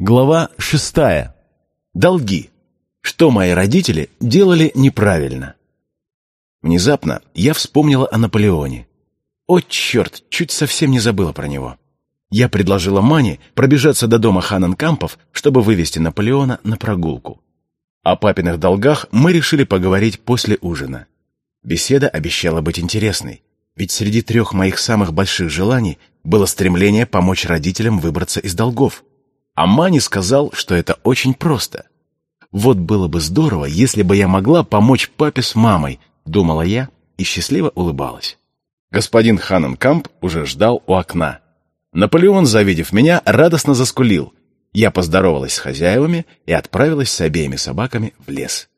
Глава шестая. Долги. Что мои родители делали неправильно. Внезапно я вспомнила о Наполеоне. О, черт, чуть совсем не забыла про него. Я предложила Мане пробежаться до дома Ханненкампов, чтобы вывести Наполеона на прогулку. О папиных долгах мы решили поговорить после ужина. Беседа обещала быть интересной, ведь среди трех моих самых больших желаний было стремление помочь родителям выбраться из долгов. А Мани сказал, что это очень просто. Вот было бы здорово, если бы я могла помочь папе с мамой, думала я и счастливо улыбалась. Господин Ханненкамп уже ждал у окна. Наполеон, завидев меня, радостно заскулил. Я поздоровалась с хозяевами и отправилась с обеими собаками в лес.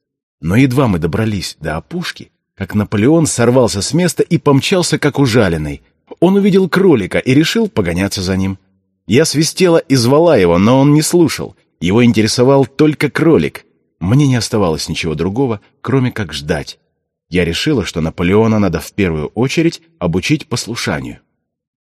Но едва мы добрались до опушки, как Наполеон сорвался с места и помчался, как ужаленный. Он увидел кролика и решил погоняться за ним. Я свистела и звала его, но он не слушал. Его интересовал только кролик. Мне не оставалось ничего другого, кроме как ждать. Я решила, что Наполеона надо в первую очередь обучить послушанию.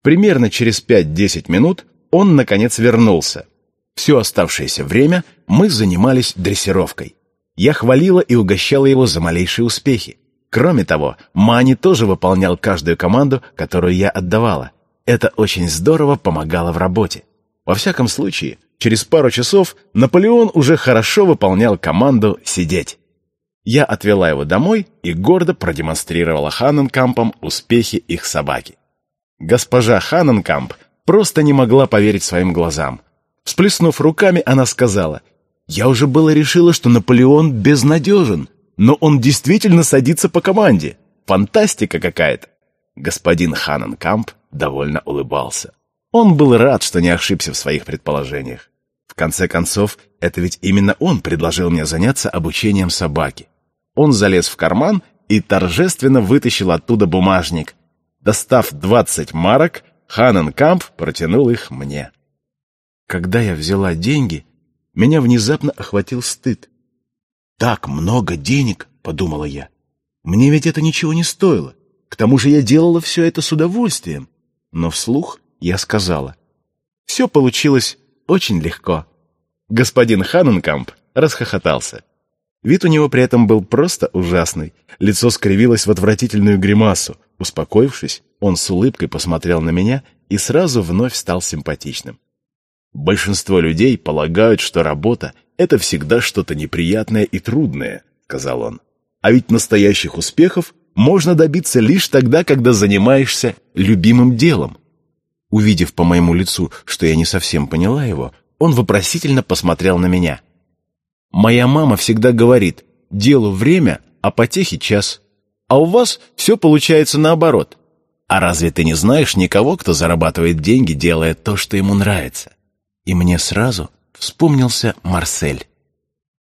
Примерно через 5-10 минут он, наконец, вернулся. Все оставшееся время мы занимались дрессировкой. Я хвалила и угощала его за малейшие успехи. Кроме того, Мани тоже выполнял каждую команду, которую я отдавала. Это очень здорово помогало в работе. Во всяком случае, через пару часов Наполеон уже хорошо выполнял команду «сидеть». Я отвела его домой и гордо продемонстрировала Ханненкампам успехи их собаки. Госпожа Ханненкамп просто не могла поверить своим глазам. Всплеснув руками, она сказала, «Я уже было решила, что Наполеон безнадежен, но он действительно садится по команде. Фантастика какая-то!» Господин Ханненкамп довольно улыбался. Он был рад, что не ошибся в своих предположениях. В конце концов, это ведь именно он предложил мне заняться обучением собаки. Он залез в карман и торжественно вытащил оттуда бумажник. Достав двадцать марок, Ханненкамп протянул их мне. Когда я взяла деньги, меня внезапно охватил стыд. «Так много денег!» — подумала я. «Мне ведь это ничего не стоило. К тому же я делала все это с удовольствием». Но вслух я сказала. Все получилось очень легко. Господин Ханненкамп расхохотался. Вид у него при этом был просто ужасный. Лицо скривилось в отвратительную гримасу. Успокоившись, он с улыбкой посмотрел на меня и сразу вновь стал симпатичным. «Большинство людей полагают, что работа — это всегда что-то неприятное и трудное», — сказал он. «А ведь настоящих успехов можно добиться лишь тогда, когда занимаешься любимым делом». Увидев по моему лицу, что я не совсем поняла его, он вопросительно посмотрел на меня — Моя мама всегда говорит, делу время, а потехе час. А у вас все получается наоборот. А разве ты не знаешь никого, кто зарабатывает деньги, делая то, что ему нравится? И мне сразу вспомнился Марсель.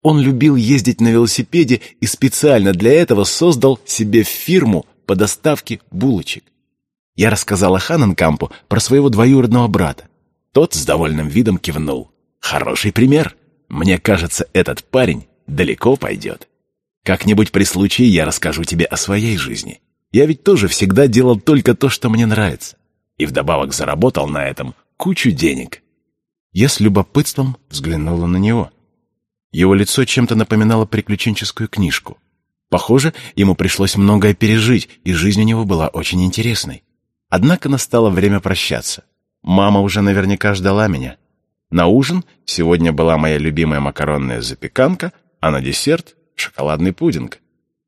Он любил ездить на велосипеде и специально для этого создал себе фирму по доставке булочек. Я рассказала Ханненкампу про своего двоюродного брата. Тот с довольным видом кивнул. Хороший пример. Мне кажется, этот парень далеко пойдет. Как-нибудь при случае я расскажу тебе о своей жизни. Я ведь тоже всегда делал только то, что мне нравится. И вдобавок заработал на этом кучу денег. Я с любопытством взглянула на него. Его лицо чем-то напоминало приключенческую книжку. Похоже, ему пришлось многое пережить, и жизнь у него была очень интересной. Однако настало время прощаться. Мама уже наверняка ждала меня. На ужин сегодня была моя любимая макаронная запеканка, а на десерт — шоколадный пудинг.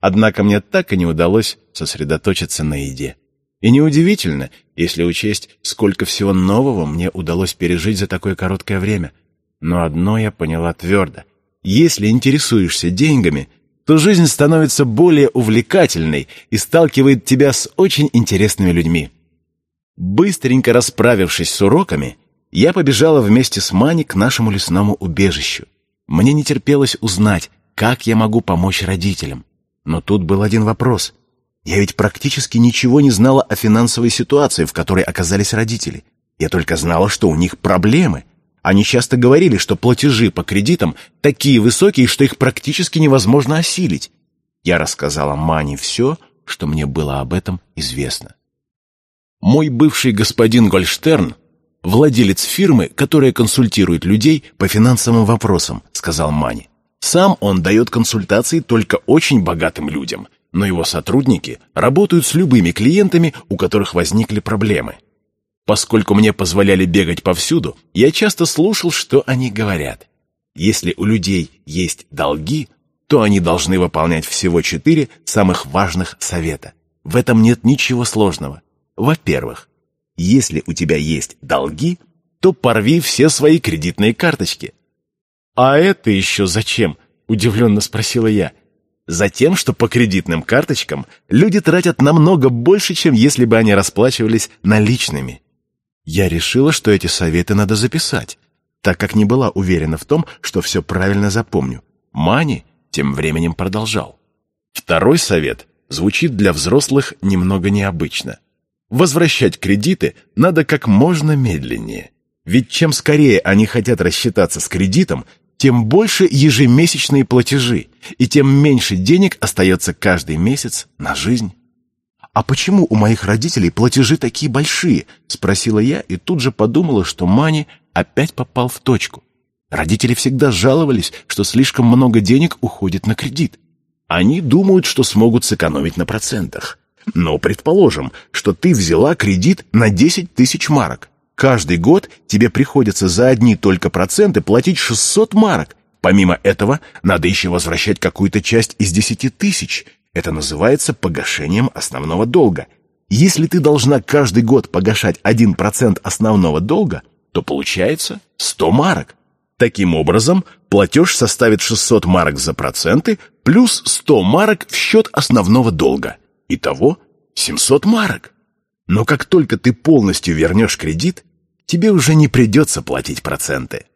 Однако мне так и не удалось сосредоточиться на еде. И неудивительно, если учесть, сколько всего нового мне удалось пережить за такое короткое время. Но одно я поняла твердо. Если интересуешься деньгами, то жизнь становится более увлекательной и сталкивает тебя с очень интересными людьми. Быстренько расправившись с уроками, я побежала вместе с Мани к нашему лесному убежищу. Мне не терпелось узнать, как я могу помочь родителям. Но тут был один вопрос. Я ведь практически ничего не знала о финансовой ситуации, в которой оказались родители. Я только знала, что у них проблемы. Они часто говорили, что платежи по кредитам такие высокие, что их практически невозможно осилить. Я рассказала Мане все, что мне было об этом известно. Мой бывший господин Гольштерн владелец фирмы, которая консультирует людей по финансовым вопросам», — сказал Мани. «Сам он дает консультации только очень богатым людям, но его сотрудники работают с любыми клиентами, у которых возникли проблемы. Поскольку мне позволяли бегать повсюду, я часто слушал, что они говорят. Если у людей есть долги, то они должны выполнять всего четыре самых важных совета. В этом нет ничего сложного. Во-первых, если у тебя есть долги, то порви все свои кредитные карточки. «А это еще зачем?» – удивленно спросила я. Затем, что по кредитным карточкам люди тратят намного больше, чем если бы они расплачивались наличными. Я решила, что эти советы надо записать, так как не была уверена в том, что все правильно запомню. Мани тем временем продолжал. Второй совет звучит для взрослых немного необычно. Возвращать кредиты надо как можно медленнее. Ведь чем скорее они хотят рассчитаться с кредитом, тем больше ежемесячные платежи, и тем меньше денег остается каждый месяц на жизнь. «А почему у моих родителей платежи такие большие?» — спросила я и тут же подумала, что Мани опять попал в точку. Родители всегда жаловались, что слишком много денег уходит на кредит. Они думают, что смогут сэкономить на процентах. Но предположим, что ты взяла кредит на 10 тысяч марок. Каждый год тебе приходится за одни только проценты платить 600 марок. Помимо этого, надо еще возвращать какую-то часть из 10 тысяч. Это называется погашением основного долга. Если ты должна каждый год погашать 1% основного долга, то получается 100 марок. Таким образом, платеж составит 600 марок за проценты плюс 100 марок в счет основного долга. Итого 700 марок. Но как только ты полностью вернешь кредит, тебе уже не придется платить проценты.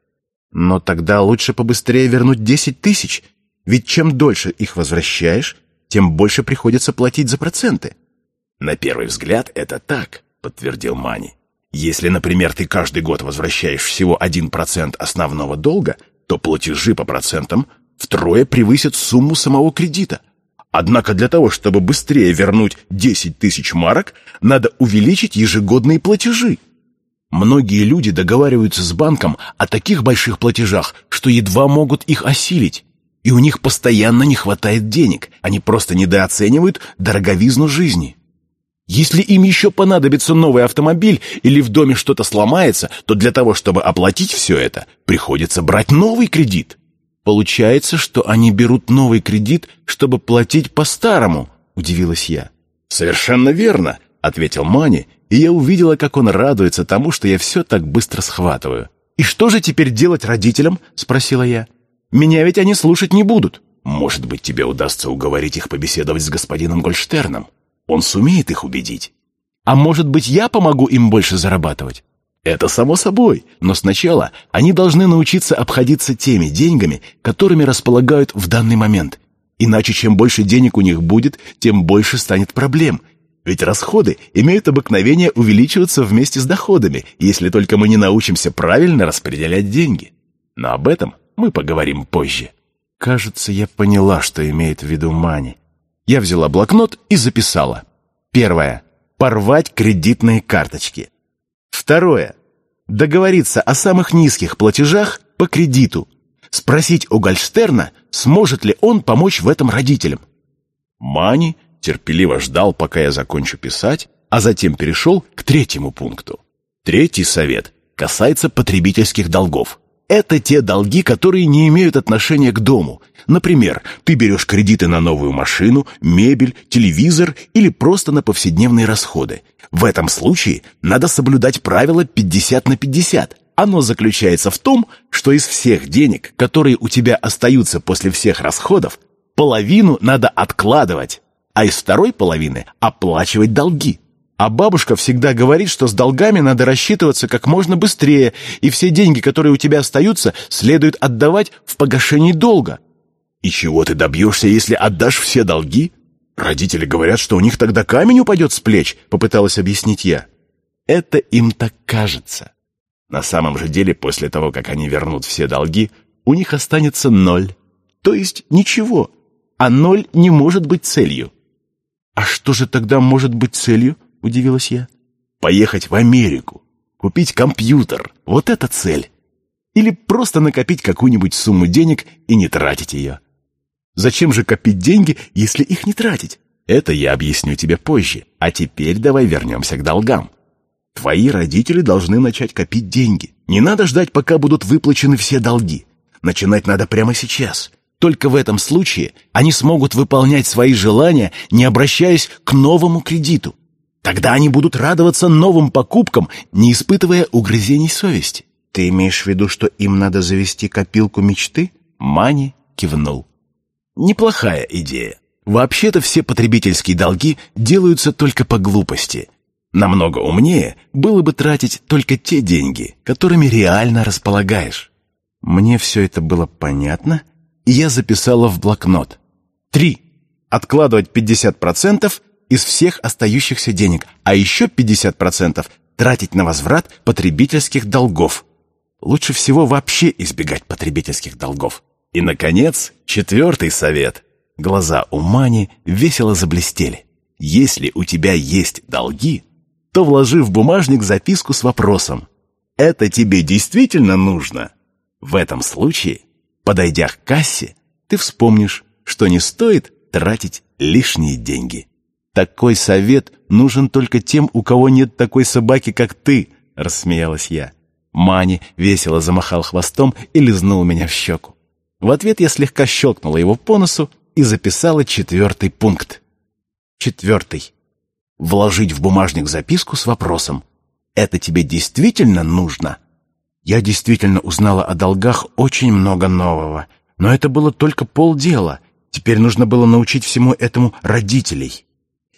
Но тогда лучше побыстрее вернуть 10 тысяч, ведь чем дольше их возвращаешь, тем больше приходится платить за проценты. На первый взгляд это так, подтвердил Мани. Если, например, ты каждый год возвращаешь всего 1% основного долга, то платежи по процентам втрое превысят сумму самого кредита – Однако для того, чтобы быстрее вернуть 10 тысяч марок, надо увеличить ежегодные платежи. Многие люди договариваются с банком о таких больших платежах, что едва могут их осилить. И у них постоянно не хватает денег, они просто недооценивают дороговизну жизни. Если им еще понадобится новый автомобиль или в доме что-то сломается, то для того, чтобы оплатить все это, приходится брать новый кредит. Получается, что они берут новый кредит, чтобы платить по-старому, удивилась я. Совершенно верно, ответил Мани, и я увидела, как он радуется тому, что я все так быстро схватываю. «И что же теперь делать родителям?» — спросила я. «Меня ведь они слушать не будут». «Может быть, тебе удастся уговорить их побеседовать с господином Гольштерном. Он сумеет их убедить». «А может быть, я помогу им больше зарабатывать?» Это само собой, но сначала они должны научиться обходиться теми деньгами, которыми располагают в данный момент. Иначе чем больше денег у них будет, тем больше станет проблем. Ведь расходы имеют обыкновение увеличиваться вместе с доходами, если только мы не научимся правильно распределять деньги. Но об этом мы поговорим позже. Кажется, я поняла, что имеет в виду Мани. Я взяла блокнот и записала. Первое. Порвать кредитные карточки. Второе. Договориться о самых низких платежах по кредиту. Спросить у Гольштерна, сможет ли он помочь в этом родителям. Мани терпеливо ждал, пока я закончу писать, а затем перешел к третьему пункту. Третий совет касается потребительских долгов. Это те долги, которые не имеют отношения к дому. Например, ты берешь кредиты на новую машину, мебель, телевизор или просто на повседневные расходы. В этом случае надо соблюдать правило 50 на 50. Оно заключается в том, что из всех денег, которые у тебя остаются после всех расходов, половину надо откладывать, а из второй половины оплачивать долги. А бабушка всегда говорит, что с долгами надо рассчитываться как можно быстрее, и все деньги, которые у тебя остаются, следует отдавать в погашении долга. И чего ты добьешься, если отдашь все долги? Родители говорят, что у них тогда камень упадет с плеч, попыталась объяснить я. Это им так кажется. На самом же деле, после того, как они вернут все долги, у них останется ноль. То есть ничего. А ноль не может быть целью. А что же тогда может быть целью? Удивилась я. «Поехать в Америку, Купить компьютер – вот это цель. Или просто накопить какую-нибудь сумму денег и не тратить ее. Зачем же копить деньги, если их не тратить? Это я объясню тебе позже. А теперь давай вернемся к долгам. Твои родители должны начать копить деньги. Не надо ждать, пока будут выплачены все долги. Начинать надо прямо сейчас. Только в этом случае они смогут выполнять свои желания, не обращаясь к новому кредиту. Тогда они будут радоваться новым покупкам, не испытывая угрызений совести. Ты имеешь в виду, что им надо завести копилку мечты? Мани кивнул. Неплохая идея. Вообще-то все потребительские долги делаются только по глупости. Намного умнее было бы тратить только те деньги, которыми реально располагаешь. Мне все это было понятно, и я записала в блокнот. Три. Откладывать 50% из всех остающихся денег, а еще 50% тратить на возврат потребительских долгов. Лучше всего вообще избегать потребительских долгов. И, наконец, четвертый совет. Глаза у Мани весело заблестели. Если у тебя есть долги, то вложи в бумажник записку с вопросом «Это тебе действительно нужно?» В этом случае, подойдя к кассе, ты вспомнишь, что не стоит тратить лишние деньги. Такой совет нужен только тем, у кого нет такой собаки, как ты, рассмеялась я. Мани весело замахал хвостом и лизнул меня в щеку. В ответ я слегка щелкнула его по носу и записала четвертый пункт. Четвертый. Вложить в бумажник записку с вопросом «Это тебе действительно нужно?» Я действительно узнала о долгах очень много нового, но это было только полдела. Теперь нужно было научить всему этому родителей.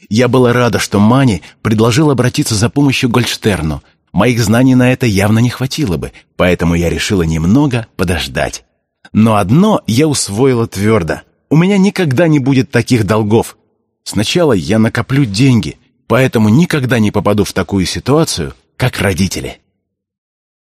Я была рада, что Мани предложил обратиться за помощью Гольдштерну. Моих знаний на это явно не хватило бы, поэтому я решила немного подождать. Но одно я усвоила твердо. У меня никогда не будет таких долгов. Сначала я накоплю деньги, поэтому никогда не попаду в такую ситуацию, как родители.